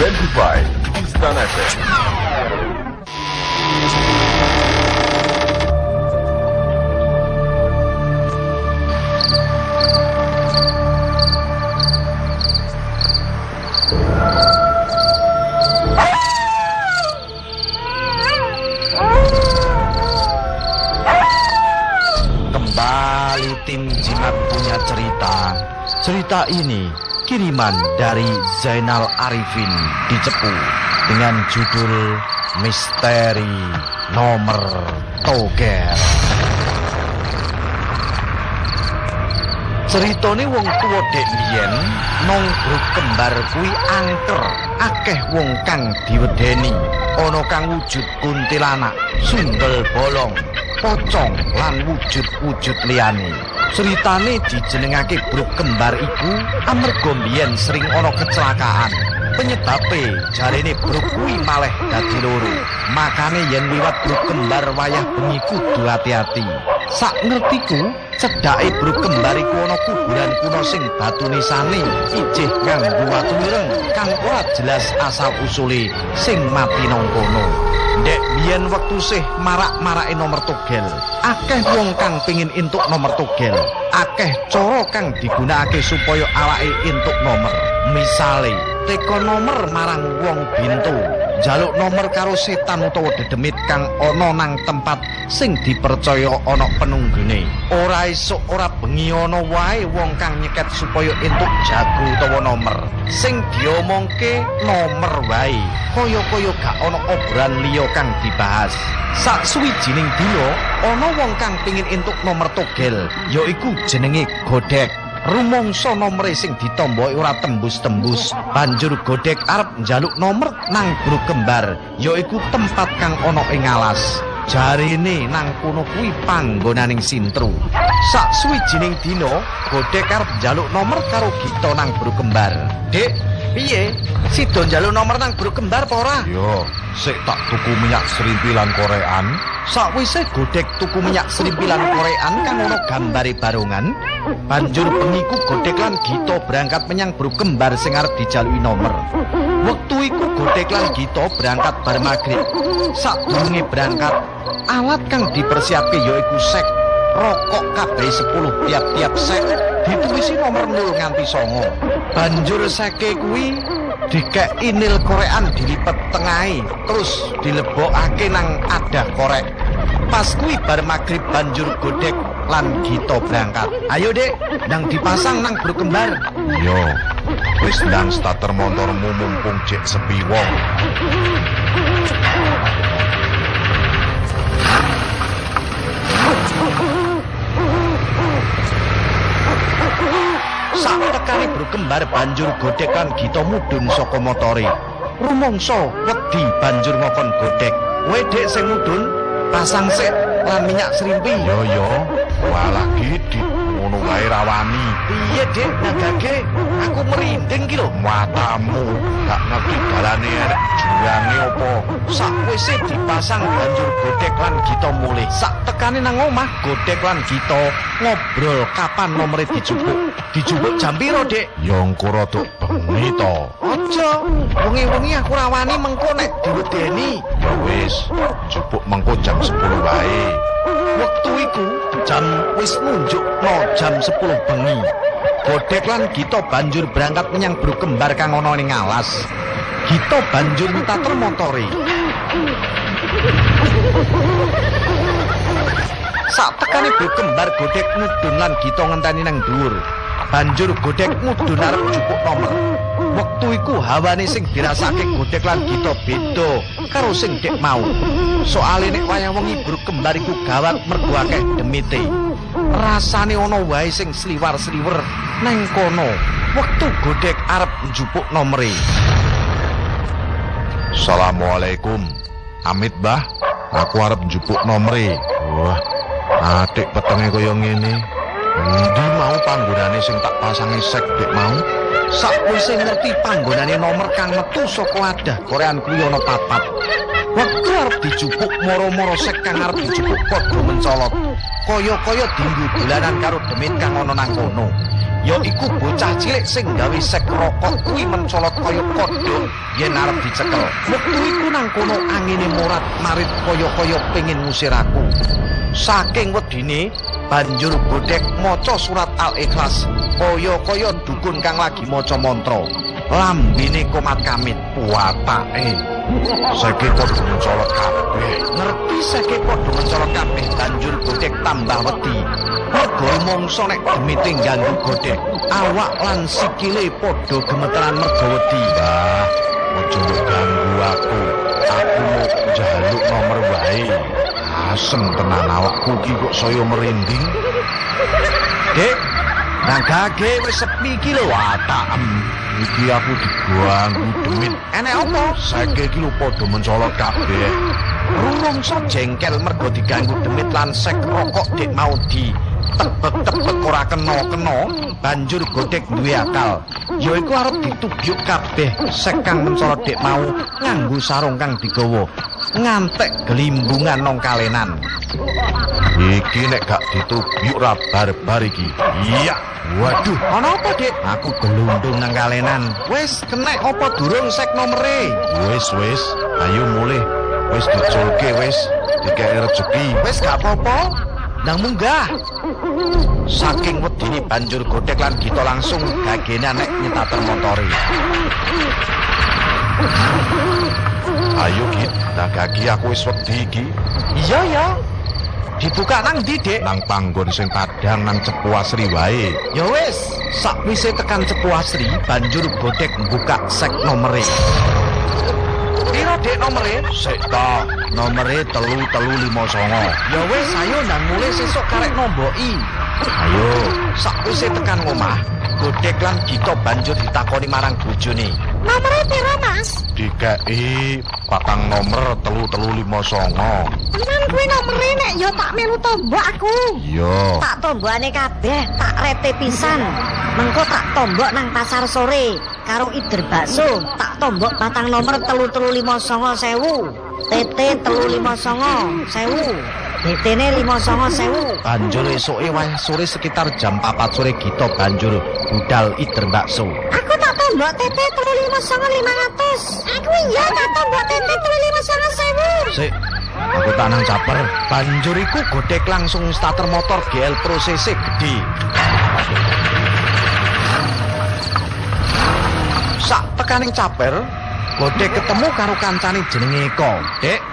95 Istana FM. Kembali tim Jimat punya cerita. Cerita ini kiriman dari Zainal Arifin di Cepu dengan judul Misteri Nomor Toger. Ceritane wong tuwa dek biyen grup kembar kuwi angker. Akeh wong kang diwedeni. Ana kang wujud kuntilanak sundel bolong pocong lan wujud-wujud liyane ceritane dijenengake grup kembar iku amarga biyen sering ana kecelakaan. Penyebabe jarene grup kuwi malih dadi loro. Makane yen liwat grup kembar wayah bengi kudu hati-hati. Sak ngertiku cedhake bro kembar iku ana kuburan kuno sing batune sane ijih nganggo watu ireng kang ora jelas asal usule sing mati nang kono Dek biyen wektu sih marak-marake nomor togel. Akeh wong kang pengin entuk nomor togel. Akeh cara kang digunakake supaya awake entuk nomor. Misale, teko nomor marang wong bintu. Jaluk nomor karo setan utawa dedemit kang ana nang tempat sing dipercaya ana penunggune. Ora esuk ora bengi ana wae wong kang nyeket supaya entuk jago utawa nomor. Sing diomongke nomor wae. Kaya-kaya gak ana obrolan liya kang dibahas. Sak suwijining dina ana wong kang pengin entuk nomor togel, yaiku jenenge Godek. Rumangsa nomere sing ditomboki ora tembus-tembus, banjur Godek arep njaluk nomor nang Bro Kembar, yaiku tempat kang ana ing alas. Jarine nang kono kuwi panggonaning sintru. Sak suwijining dina, Godek arep njaluk nomor karo Gito nang Bro Kembar. Dek, piye? Sido njaluk nomor nang Bro Kembar apa ora? Yo, sik tak tuku minyak serimpilan korean. Sakwise godhek tuku minyak serimpilan korean kang ana gambare barongan, banjur bengiku godhek lan Gito berangkat menyang bro kembar sing arep dijaluki nomor. Wektu iku godhek lan Gito berangkat bar magrib. Sadurunge berangkat, alat kang dipersiapke yaiku sek rokok kabeh 10 tiap-tiap sek ditulisi nomor 0 nganti 9. Banjur seke kuwi dikek inil korean dilipet tengahe terus dilebokake nang adah korek pas kuwi bar magrib banjur godek lan Gito berangkat. Ayo dek nang dipasang nang bro kembar. Yo, wis ndang starter motormu mumpung cek sepi wong. sak tekane bro kembar banjur godek lan Gito mudhun saka motore. Rumangsa wedi banjur ngokon godek wedek sing mudhun pasang sik lan minyak serimpi Yo yo, walah gidit ngono wae rawani. Piye, Dik? Nagake, aku merinding ki lho. Matamu gak ngerti dalane jurange opo. Sakwise dipasang banjur godek lan Gito mulih. Sak tekane nang omah, godek lan Gito ngobrol kapan nomere dijupuk. Dijupuk jam piro, Dik? Yo engko rada bengi to. Aja, wengi-wengi aku rawani mengko nek diwedeni. Ya wis, jupuk mengko jam 10 wae. Wektu iku jam wis nunjukno jam 10 bengi. Godek lan Gito banjur berangkat menyang bro kembar kang ana ning alas. Gito banjur netater motore. Sak tekane bro kembar godek mudhun lan Gito ngenteni nang dhuwur. Banjur godek mudhun arep jupuk nomor. Wektu iku hawane sing dirasake godek lan Gito beda karo sing dek mau. Soale nek wayah wengi bro kembar iku gawat mergo akeh demite. Rasane ana wae sing sliwar-sliwer nang kono. Wektu godek arep njupuk nomere. Assalamualaikum. Amit, Mbah. Aku arep njupuk nomere. Wah, atik petenge kaya ngene. Endi mau panggonane sing tak pasangi sek dek mau? Sakwise ngerti panggonane nomor kang metu saka adah korean ana papat. Wektu arep dijupuk moro-moro sek kang arep dijupuk padha mencolot. Kaya-kaya dinggo dolanan karo demit kang ana nang kono. Ya iku bocah cilik sing gawe sek rokok kuwi mencolot kaya kodhok yen arep dicekel. Wektu iku nang kono angine morat marit kaya-kaya pengin ngusir aku. Saking wedine banjur godhek maca surat Al-Ikhlas kaya-kaya dukun kang lagi maca mantra. Lambene komat kamit watake. Saiki padha mencolot kabeh. Ngerti sake padha mencolot kabeh banjur godhek tambah wedi. Mergo mongso nek gemite ganggu godhek, awak lan sikile padha gemeteran mergo wedi. Mbah, ojo ganggu aku. Aku mau njaluk nomor wae. Asem tenan awakku iki kok saya merinding. Dek, nagage wis sepi iki lho. Watakem. Iki aku diganggu demit. Enek apa? Saiki iki lho padha mencolot kabeh. Rumangsa jengkel mergo diganggu demit lan sek rokok dek mau di tebek-tebek ora kena-kena banjur godhek duwe akal ya iku arep ditubyuk kabeh sek kang mencolot dek mau nganggo sarung kang digawa ngantek gelimbungan nang kalenan Iki nek gak ditubyuk ra bar-bar iki. Iya. waduh. Ana apa dek aku gelundung nang kalenan. Wis kenek apa durung sek nomere? Wis wis, ayo mulih. Wis diculke wis, dikek rezeki. wis gak apa-apa. Ndang munggah. Saking wedine banjur godhek lan kita langsung gagenan nek nyetater motore. Ayo Git, dagagi aku wis wedi iki. iya ya dibuka nang ndi dek Nang panggon sing padhang nang Cepu Asri wae. ya wis sakwise tekan cepu asri banjur godhek buka sek nomere Piro dek nomere? Sik ta, nomere 3359. Ya wis ayo ndang mulai sesuk karek nomboki. Ayo, Sakwise tekan omah, godhek lan Gito banjur ditakoni marang bojone. Nomere piro, Mas? dikeki patang nomor 3359. Tenan kuwi nomere nek ya tak melu tombok aku. Iya. Tak tombokane kabeh, tak rete pisan. Mengko tak tombok nang pasar sore karo ider bakso. Tak tombok patang nomor 3359 TT 359 sewu. DT-ne 59 Banjur esuke wae sore sekitar jam 4 sore Gito banjur budal ider bakso. Aku tak tombok TT 359 500. Aku iya tombok TT 359 sewu. Sik, aku tak nang caper. Banjur iku godhek langsung starter motor GL Pro CC gede. Sak tekaning caper, godhek ketemu karo kancane jenenge Eko. Dek,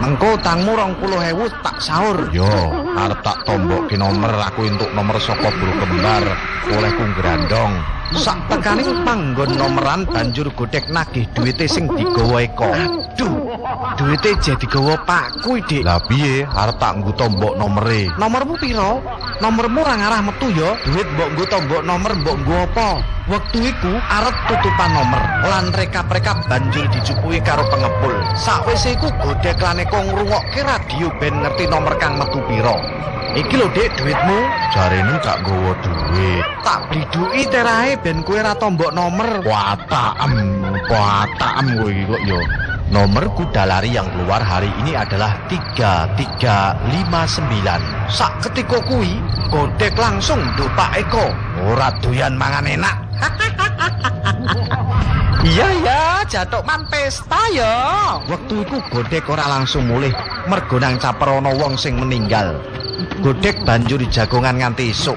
mengko tangmu 20.000 tak sahur. Yo, arep tak tombokke nomor aku entuk nomor saka buru kembar olehku grandong. Sak tekaning panggon nomeran banjur godhek nagih duwite sing digawa Eko. Aduh, duwite jadi digawa Pakku, Dik. Lah piye arep tak nggo tombok nomere? Nomormu piro? Nomormu ora ngarah metu ya. Duit mbok nggo tombok nomor mbok nggo apa? Wektu iku arep tutupan nomor lan rekap-rekap banjur dicukuki karo pengepul. Sakwise iku godhek lan eko ngrungokke radio ben ngerti nomor kang metu piro. Iki lho Dik duitmu. Jarene gak nggawa duit. Tak bliduki terahe ben kowe ora tombok nomor. Watakem, watakem kowe iki kok yo. Nomor kuda lari yang keluar hari ini adalah 3359. Sak ketika kuwi, godek langsung Pak Eko. Ora doyan mangan enak. Iya ya, jatuk man pesta ya. Waktu itu godek ora langsung mulih mergo nang caper ana wong sing meninggal. Godek banjur jagongan nganti esuk.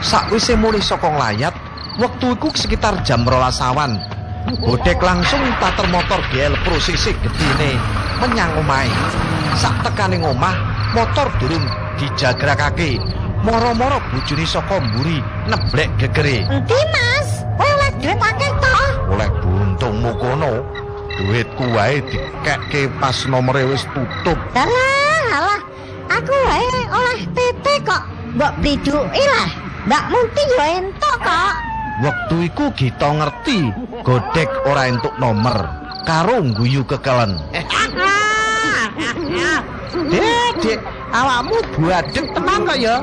Sakwise mulih saka nglayat, waktu iku sekitar jam rolas awan. Godek langsung tater motor GL Pro CC gedine menyang omahe. Sak tekaning omah, motor durung dijagrakake. Moro-moro bojone saka mburi neblek gegere. Endi, Mas? Oleh duit akeh to? Oleh buntungmu kono. Duitku wae dikekke pas nomere wis tutup. Dalah, alah. Aku wae oleh TT kok. Mbok bliduki lah. Mbak Munti yo entuk kok. Waktu iku kita ngerti godek ora entuk nomor karo guyu kekelen. Dek, dek, awakmu buadek tenan kok ya?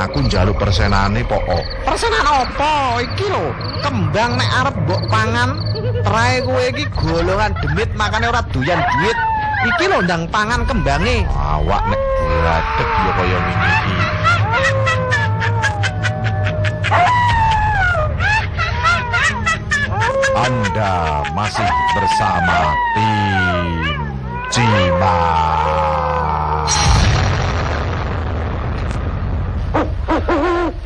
Aku njaluk persenane pokok. Persenan apa? Iki lho, kembang nek arep mbok pangan, trae kowe iki golongan demit makane ora doyan duit. Iki lho ndang pangan kembange. Awak nek bladek ya kaya ngene iki. Anda masih bersama tim Cimas.